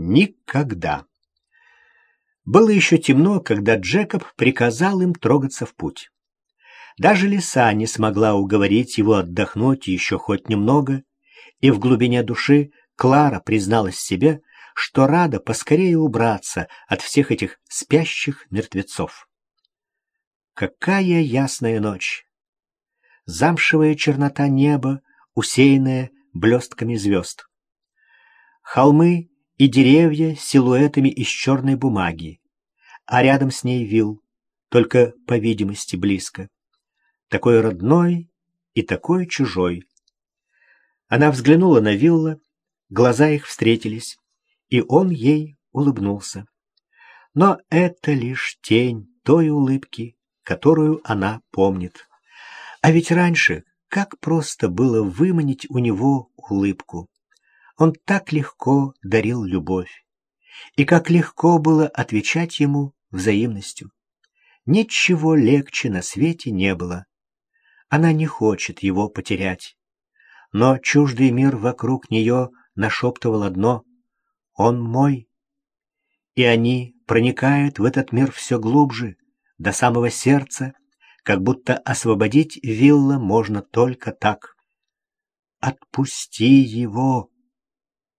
Никогда. Было еще темно, когда Джекоб приказал им трогаться в путь. Даже лиса не смогла уговорить его отдохнуть еще хоть немного, и в глубине души Клара призналась себе, что рада поскорее убраться от всех этих спящих мертвецов. Какая ясная ночь! Замшевая чернота неба, усеянная блестками звезд. Холмы и деревья силуэтами из черной бумаги, а рядом с ней вил, только по видимости близко такой родной и такой чужой. Она взглянула на Вилла, глаза их встретились, и он ей улыбнулся. Но это лишь тень той улыбки, которую она помнит. А ведь раньше как просто было выманить у него улыбку. Он так легко дарил любовь. И как легко было отвечать ему взаимностью. Ничего легче на свете не было. Она не хочет его потерять. Но чуждый мир вокруг нее нашептывал одно — «Он мой». И они проникают в этот мир все глубже, до самого сердца, как будто освободить Вилла можно только так. «Отпусти его!»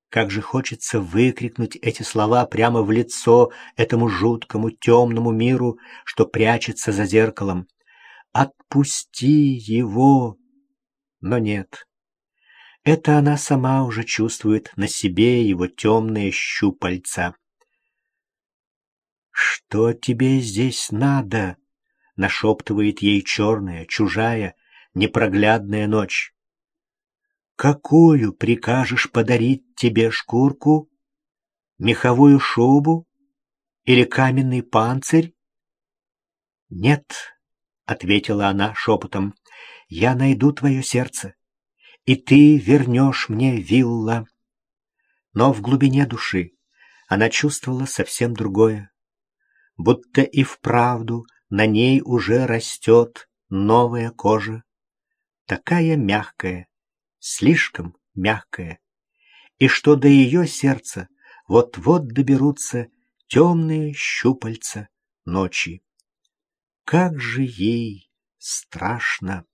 Как же хочется выкрикнуть эти слова прямо в лицо этому жуткому темному миру, что прячется за зеркалом. Отпусти его! Но нет. Это она сама уже чувствует на себе его темные щупальца. «Что тебе здесь надо?» — нашептывает ей черная, чужая, непроглядная ночь. «Какую прикажешь подарить тебе шкурку? Меховую шубу? Или каменный панцирь?» «Нет», ответила она шепотом, — «я найду твое сердце, и ты вернешь мне вилла». Но в глубине души она чувствовала совсем другое, будто и вправду на ней уже растет новая кожа, такая мягкая, слишком мягкая, и что до ее сердца вот-вот доберутся темные щупальца ночи. Как же ей страшно!